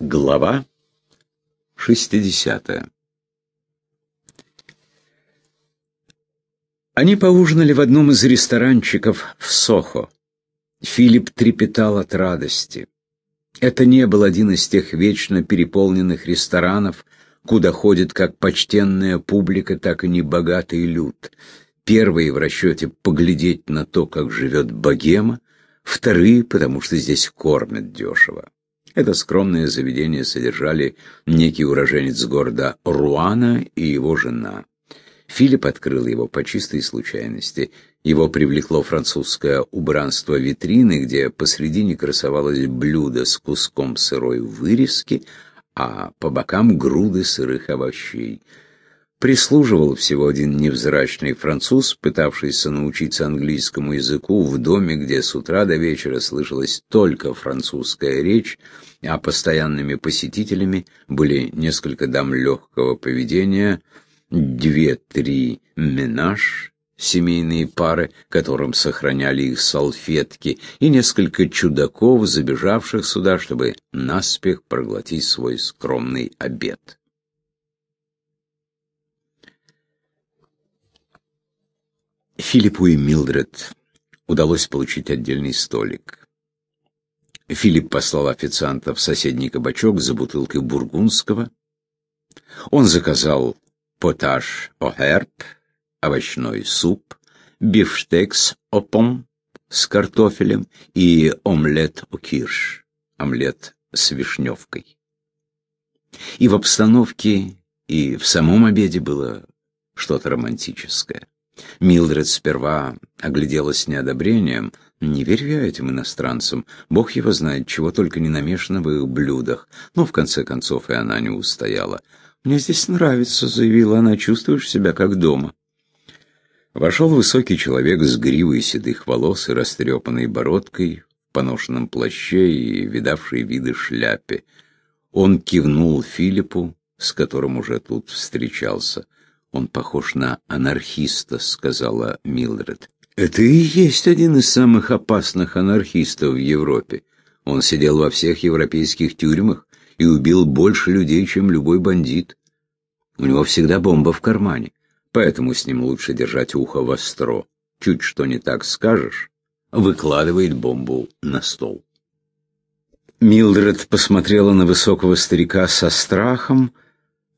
Глава 60 Они поужинали в одном из ресторанчиков в Сохо. Филипп трепетал от радости. Это не был один из тех вечно переполненных ресторанов, куда ходит как почтенная публика, так и небогатый люд. Первые в расчете поглядеть на то, как живет богема, вторые, потому что здесь кормят дешево. Это скромное заведение содержали некий уроженец города Руана и его жена. Филипп открыл его по чистой случайности. Его привлекло французское убранство витрины, где посредине красовалось блюдо с куском сырой вырезки, а по бокам груды сырых овощей. Прислуживал всего один невзрачный француз, пытавшийся научиться английскому языку в доме, где с утра до вечера слышалась только французская речь, а постоянными посетителями были несколько дам легкого поведения, две-три менаж, семейные пары, которым сохраняли их салфетки, и несколько чудаков, забежавших сюда, чтобы наспех проглотить свой скромный обед. Филиппу и Милдред удалось получить отдельный столик. Филипп послал официанта в соседний кабачок за бутылкой бургундского. Он заказал потаж о'херб, овощной суп, бифштекс опом с картофелем и омлет о-кирш, омлет с вишневкой. И в обстановке, и в самом обеде было что-то романтическое. Милдред сперва огляделась с неодобрением. Не верю я этим иностранцам. Бог его знает, чего только не намешано в их блюдах. Но в конце концов и она не устояла. «Мне здесь нравится», — заявила она, — «чувствуешь себя как дома». Вошел высокий человек с гривой седых волос и растрепанной бородкой, в поношенном плаще и видавшей виды шляпе. Он кивнул Филиппу, с которым уже тут встречался. «Он похож на анархиста», — сказала Милдред. «Это и есть один из самых опасных анархистов в Европе. Он сидел во всех европейских тюрьмах и убил больше людей, чем любой бандит. У него всегда бомба в кармане, поэтому с ним лучше держать ухо востро. Чуть что не так скажешь, выкладывает бомбу на стол». Милдред посмотрела на высокого старика со страхом,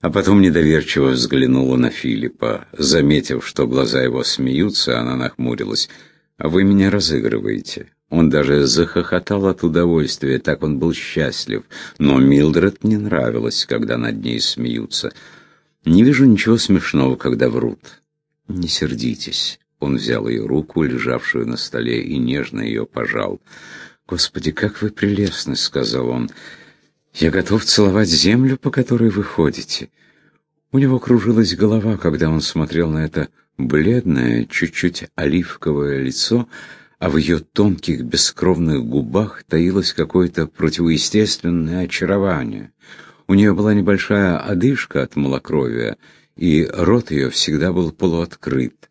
а потом недоверчиво взглянула на Филиппа. Заметив, что глаза его смеются, она нахмурилась. «А вы меня разыгрываете». Он даже захохотал от удовольствия, так он был счастлив. Но Милдред не нравилось, когда над ней смеются. «Не вижу ничего смешного, когда врут». «Не сердитесь». Он взял ее руку, лежавшую на столе, и нежно ее пожал. «Господи, как вы прелестны!» — сказал он. Я готов целовать землю, по которой вы ходите. У него кружилась голова, когда он смотрел на это бледное, чуть-чуть оливковое лицо, а в ее тонких бескровных губах таилось какое-то противоестественное очарование. У нее была небольшая одышка от малокровия, и рот ее всегда был полуоткрыт.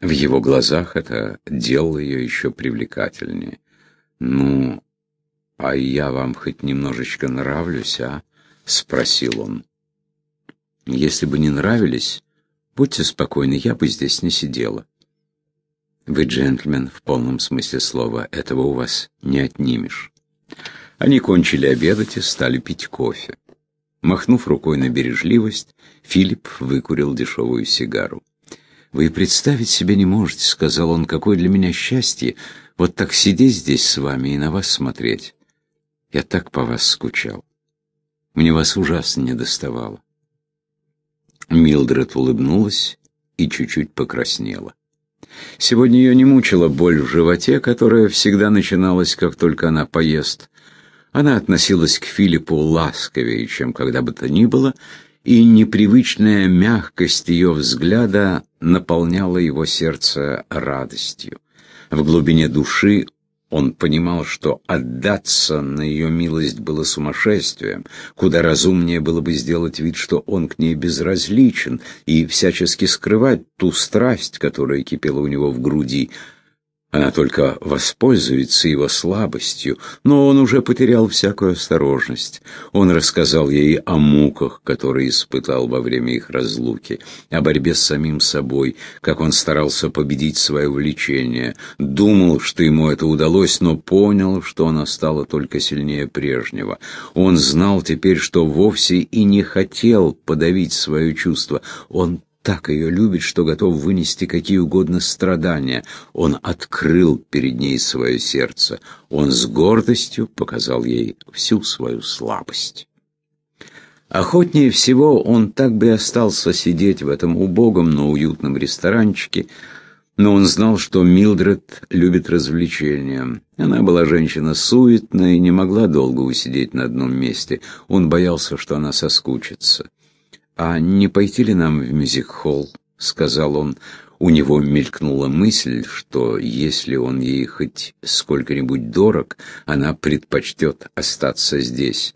В его глазах это делало ее еще привлекательнее. «Ну, «А я вам хоть немножечко нравлюсь, а?» — спросил он. «Если бы не нравились, будьте спокойны, я бы здесь не сидела». «Вы джентльмен в полном смысле слова, этого у вас не отнимешь». Они кончили обедать и стали пить кофе. Махнув рукой на бережливость, Филипп выкурил дешевую сигару. «Вы представить себе не можете», — сказал он, — «какое для меня счастье вот так сидеть здесь с вами и на вас смотреть. Я так по вас скучал. Мне вас ужасно не доставало. Милдред улыбнулась и чуть-чуть покраснела. Сегодня ее не мучила боль в животе, которая всегда начиналась, как только она поест. Она относилась к Филиппу ласковее, чем когда бы то ни было, и непривычная мягкость ее взгляда наполняла его сердце радостью. В глубине души он понимал, что отдаться на ее милость было сумасшествием, куда разумнее было бы сделать вид, что он к ней безразличен, и всячески скрывать ту страсть, которая кипела у него в груди. Она только воспользуется его слабостью, но он уже потерял всякую осторожность. Он рассказал ей о муках, которые испытал во время их разлуки, о борьбе с самим собой, как он старался победить свое влечение. Думал, что ему это удалось, но понял, что она стала только сильнее прежнего. Он знал теперь, что вовсе и не хотел подавить свое чувство. Он так ее любит, что готов вынести какие угодно страдания. Он открыл перед ней свое сердце. Он с гордостью показал ей всю свою слабость. Охотнее всего он так бы и остался сидеть в этом убогом, но уютном ресторанчике, но он знал, что Милдред любит развлечения. Она была женщина суетная и не могла долго усидеть на одном месте. Он боялся, что она соскучится. «А не пойти ли нам в мюзик-холл?» — сказал он. У него мелькнула мысль, что если он ей хоть сколько-нибудь дорог, она предпочтет остаться здесь.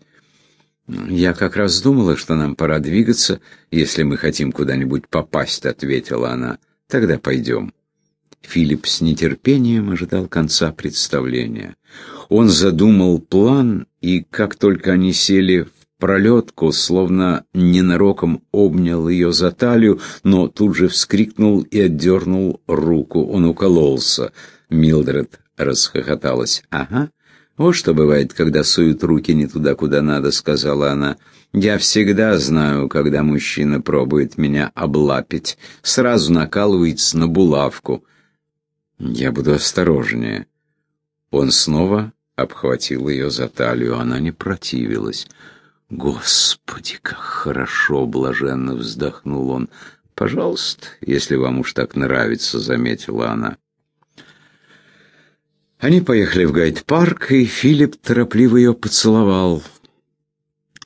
«Я как раз думала, что нам пора двигаться, если мы хотим куда-нибудь попасть», — ответила она. «Тогда пойдем». Филипп с нетерпением ожидал конца представления. Он задумал план, и как только они сели пролетку, словно ненароком обнял ее за талию, но тут же вскрикнул и отдернул руку. Он укололся. Милдред расхохоталась. «Ага, вот что бывает, когда суют руки не туда, куда надо», — сказала она. «Я всегда знаю, когда мужчина пробует меня облапить. Сразу накалывается на булавку». «Я буду осторожнее». Он снова обхватил ее за талию. Она не противилась. «Господи, как хорошо!» — блаженно вздохнул он. «Пожалуйста, если вам уж так нравится», — заметила она. Они поехали в гайд-парк, и Филипп торопливо ее поцеловал.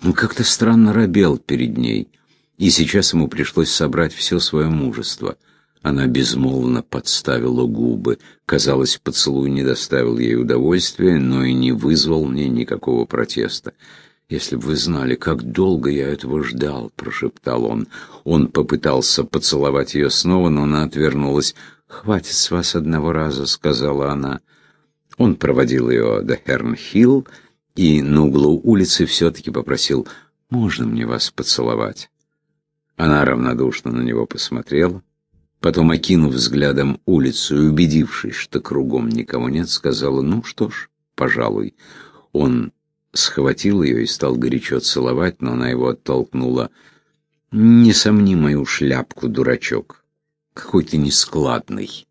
Он как-то странно робел перед ней, и сейчас ему пришлось собрать все свое мужество. Она безмолвно подставила губы. Казалось, поцелуй не доставил ей удовольствия, но и не вызвал мне никакого протеста. «Если бы вы знали, как долго я этого ждал», — прошептал он. Он попытался поцеловать ее снова, но она отвернулась. «Хватит с вас одного раза», — сказала она. Он проводил ее до Хернхилл и на углу улицы все-таки попросил «Можно мне вас поцеловать?» Она равнодушно на него посмотрела. Потом, окинув взглядом улицу и убедившись, что кругом никого нет, сказала «Ну что ж, пожалуй». Он схватил ее и стал горячо целовать, но она его оттолкнула. «Не сомни мою шляпку, дурачок. Какой ты нескладный».